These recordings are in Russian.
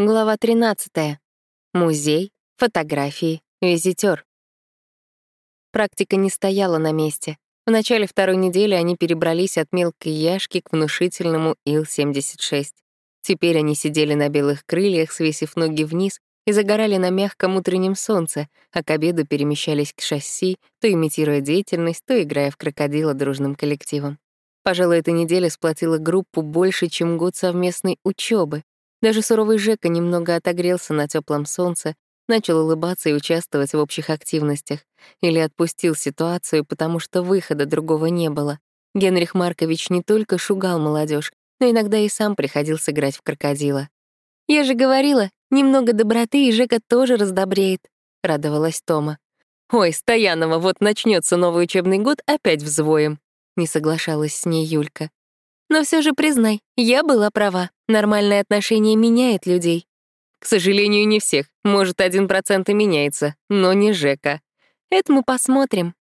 Глава 13. Музей, фотографии, визитер. Практика не стояла на месте. В начале второй недели они перебрались от мелкой яшки к внушительному Ил-76. Теперь они сидели на белых крыльях, свесив ноги вниз, и загорали на мягком утреннем солнце, а к обеду перемещались к шасси, то имитируя деятельность, то играя в крокодила дружным коллективом. Пожалуй, эта неделя сплотила группу больше, чем год совместной учебы, даже суровый Жека немного отогрелся на теплом солнце, начал улыбаться и участвовать в общих активностях. Или отпустил ситуацию, потому что выхода другого не было. Генрих Маркович не только шугал молодежь, но иногда и сам приходил сыграть в крокодила. «Я же говорила, немного доброты, и Жека тоже раздобреет», — радовалась Тома. «Ой, Стоянова, вот начнется новый учебный год, опять взвоем», — не соглашалась с ней Юлька. Но все же признай, я была права. Нормальное отношение меняет людей. К сожалению, не всех. Может, один процент и меняется, но не Жека. Это мы посмотрим.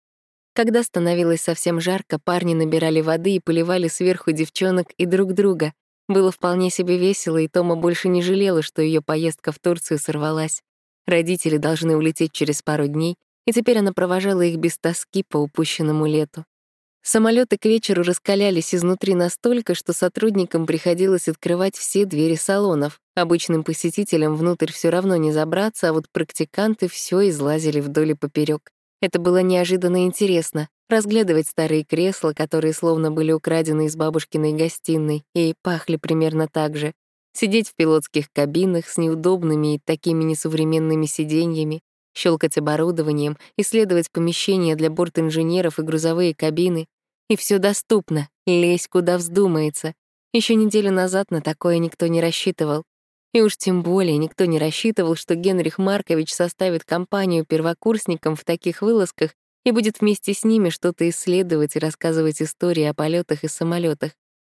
Когда становилось совсем жарко, парни набирали воды и поливали сверху девчонок и друг друга. Было вполне себе весело, и Тома больше не жалела, что ее поездка в Турцию сорвалась. Родители должны улететь через пару дней, и теперь она провожала их без тоски по упущенному лету. Самолеты к вечеру раскалялись изнутри настолько, что сотрудникам приходилось открывать все двери салонов. Обычным посетителям внутрь все равно не забраться, а вот практиканты все излазили вдоль и поперек. Это было неожиданно интересно — разглядывать старые кресла, которые словно были украдены из бабушкиной гостиной и пахли примерно так же, сидеть в пилотских кабинах с неудобными и такими несовременными сиденьями, щелкать оборудованием, исследовать помещения для бортинженеров и грузовые кабины, и все доступно, лезь куда вздумается. Еще неделю назад на такое никто не рассчитывал. И уж тем более никто не рассчитывал, что Генрих Маркович составит компанию первокурсникам в таких вылазках и будет вместе с ними что-то исследовать и рассказывать истории о полетах и самолетах.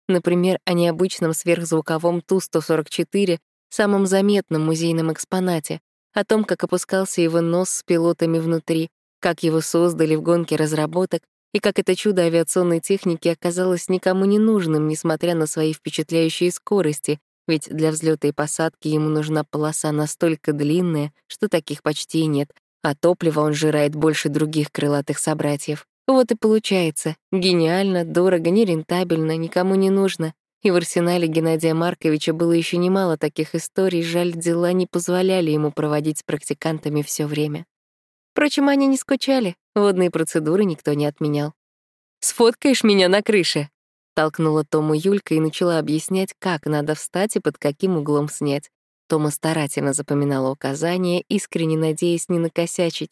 Например, о необычном сверхзвуковом Ту-144, самом заметном музейном экспонате, о том, как опускался его нос с пилотами внутри, как его создали в гонке разработок, и как это чудо авиационной техники оказалось никому не нужным, несмотря на свои впечатляющие скорости, ведь для взлета и посадки ему нужна полоса настолько длинная, что таких почти и нет, а топлива он жирает больше других крылатых собратьев. Вот и получается. Гениально, дорого, нерентабельно, никому не нужно. И в арсенале Геннадия Марковича было еще немало таких историй, жаль, дела не позволяли ему проводить с практикантами все время. Впрочем, они не скучали, водные процедуры никто не отменял. «Сфоткаешь меня на крыше?» Толкнула Тому Юлька и начала объяснять, как надо встать и под каким углом снять. Тома старательно запоминала указания, искренне надеясь не накосячить.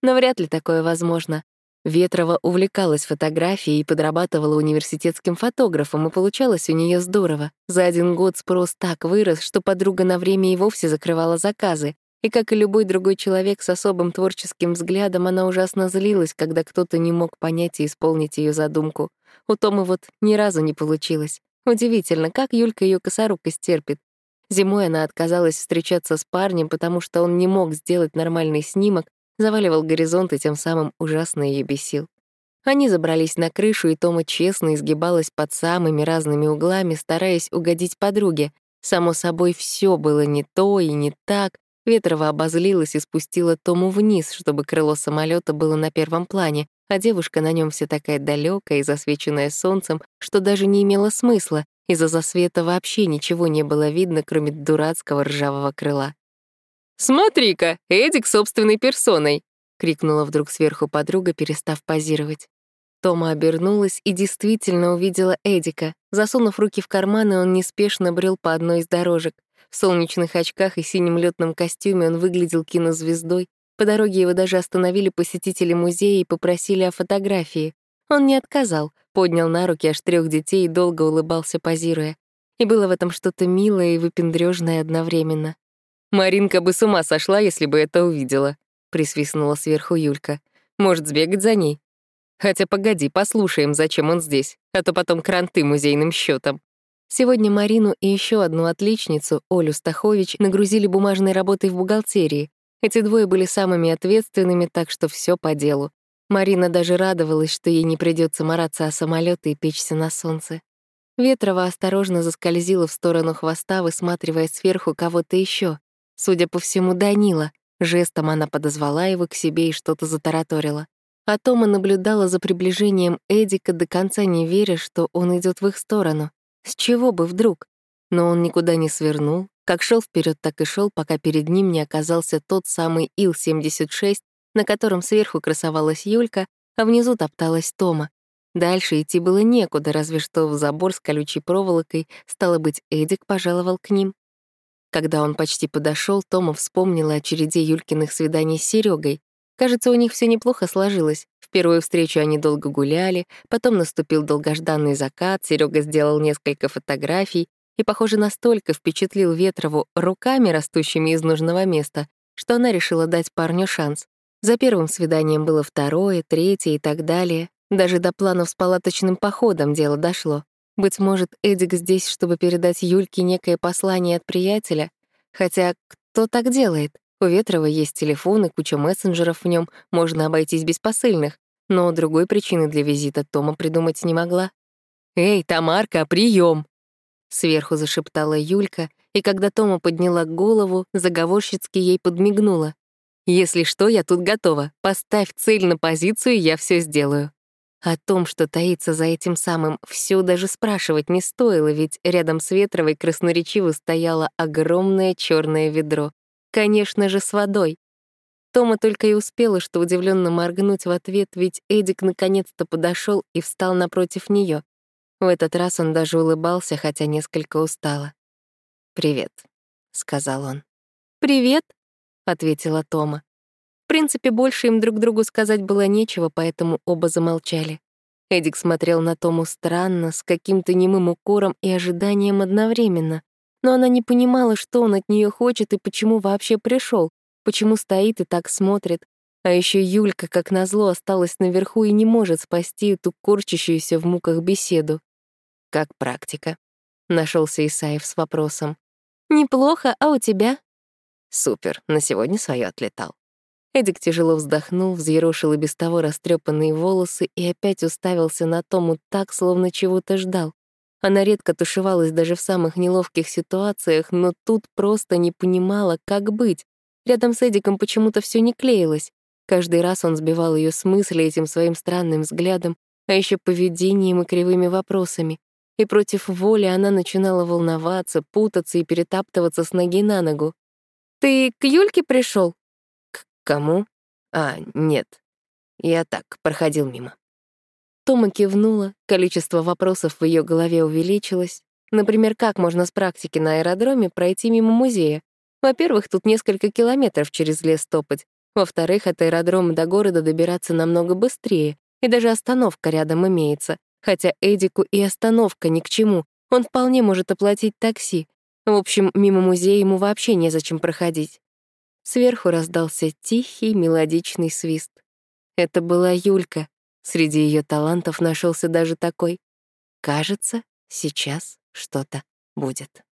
Но вряд ли такое возможно. Ветрова увлекалась фотографией и подрабатывала университетским фотографом, и получалось у нее здорово. За один год спрос так вырос, что подруга на время и вовсе закрывала заказы, и, как и любой другой человек с особым творческим взглядом, она ужасно злилась, когда кто-то не мог понять и исполнить ее задумку. У Томы вот ни разу не получилось. Удивительно, как Юлька ее косорукость терпит. Зимой она отказалась встречаться с парнем, потому что он не мог сделать нормальный снимок, заваливал горизонт и тем самым ужасно ее бесил. Они забрались на крышу, и Тома честно изгибалась под самыми разными углами, стараясь угодить подруге. Само собой, все было не то и не так, Ветрова обозлилась и спустила Тому вниз, чтобы крыло самолета было на первом плане, а девушка на нем вся такая далекая и засвеченная солнцем, что даже не имело смысла, из-за засвета вообще ничего не было видно, кроме дурацкого ржавого крыла. «Смотри-ка, Эдик собственной персоной!» — крикнула вдруг сверху подруга, перестав позировать. Тома обернулась и действительно увидела Эдика. Засунув руки в карманы, он неспешно брел по одной из дорожек. В солнечных очках и синем летном костюме он выглядел кинозвездой. По дороге его даже остановили посетители музея и попросили о фотографии. Он не отказал, поднял на руки аж трех детей и долго улыбался, позируя. И было в этом что-то милое и выпендрёжное одновременно. «Маринка бы с ума сошла, если бы это увидела», — присвистнула сверху Юлька. «Может, сбегать за ней? Хотя погоди, послушаем, зачем он здесь, а то потом кранты музейным счетом. Сегодня Марину и еще одну отличницу, Олю Стахович, нагрузили бумажной работой в бухгалтерии. Эти двое были самыми ответственными, так что все по делу. Марина даже радовалась, что ей не придется мараться о самолеты и печься на солнце. Ветрова осторожно заскользила в сторону хвоста, высматривая сверху кого-то еще. Судя по всему, Данила. Жестом она подозвала его к себе и что-то затараторила. А Тома наблюдала за приближением Эдика до конца не веря, что он идет в их сторону. С чего бы вдруг? Но он никуда не свернул, как шел вперед, так и шел, пока перед ним не оказался тот самый Ил-76, на котором сверху красовалась Юлька, а внизу топталась Тома. Дальше идти было некуда, разве что в забор с колючей проволокой, стало быть, Эдик пожаловал к ним. Когда он почти подошел, Тома вспомнила о череде Юлькиных свиданий с Серегой. Кажется, у них все неплохо сложилось. В первую встречу они долго гуляли, потом наступил долгожданный закат, Серега сделал несколько фотографий и, похоже, настолько впечатлил Ветрову руками, растущими из нужного места, что она решила дать парню шанс. За первым свиданием было второе, третье и так далее. Даже до планов с палаточным походом дело дошло. Быть может, Эдик здесь, чтобы передать Юльке некое послание от приятеля? Хотя кто так делает? У Ветрова есть телефон и куча мессенджеров в нем, можно обойтись без посыльных. Но другой причины для визита Тома придумать не могла. «Эй, Тамарка, прием! Сверху зашептала Юлька, и когда Тома подняла голову, заговорщицки ей подмигнула. «Если что, я тут готова. Поставь цель на позицию, я все сделаю». О том, что таится за этим самым, все даже спрашивать не стоило, ведь рядом с Ветровой красноречиво стояло огромное черное ведро. Конечно же, с водой. Тома только и успела, что удивленно моргнуть в ответ, ведь Эдик наконец-то подошел и встал напротив нее. В этот раз он даже улыбался, хотя несколько устало. «Привет», — сказал он. «Привет», — ответила Тома принципе, больше им друг другу сказать было нечего, поэтому оба замолчали. Эдик смотрел на Тому странно, с каким-то немым укором и ожиданием одновременно. Но она не понимала, что он от нее хочет и почему вообще пришел, почему стоит и так смотрит. А еще Юлька, как назло, осталась наверху и не может спасти эту корчащуюся в муках беседу. «Как практика?» — нашелся Исаев с вопросом. «Неплохо, а у тебя?» «Супер, на сегодня свое отлетал». Эдик тяжело вздохнул, взъерошил и без того растрепанные волосы и опять уставился на Тому так, словно чего-то ждал. Она редко тушевалась даже в самых неловких ситуациях, но тут просто не понимала, как быть. Рядом с Эдиком почему-то все не клеилось. Каждый раз он сбивал ее с мысли этим своим странным взглядом, а еще поведением и кривыми вопросами. И против воли она начинала волноваться, путаться и перетаптываться с ноги на ногу. «Ты к Юльке пришел? «Кому? А, нет. Я так, проходил мимо». Тома кивнула, количество вопросов в ее голове увеличилось. Например, как можно с практики на аэродроме пройти мимо музея? Во-первых, тут несколько километров через лес топать. Во-вторых, от аэродрома до города добираться намного быстрее, и даже остановка рядом имеется. Хотя Эдику и остановка ни к чему, он вполне может оплатить такси. В общем, мимо музея ему вообще незачем проходить. Сверху раздался тихий мелодичный свист. Это была Юлька. Среди ее талантов нашелся даже такой. Кажется, сейчас что-то будет.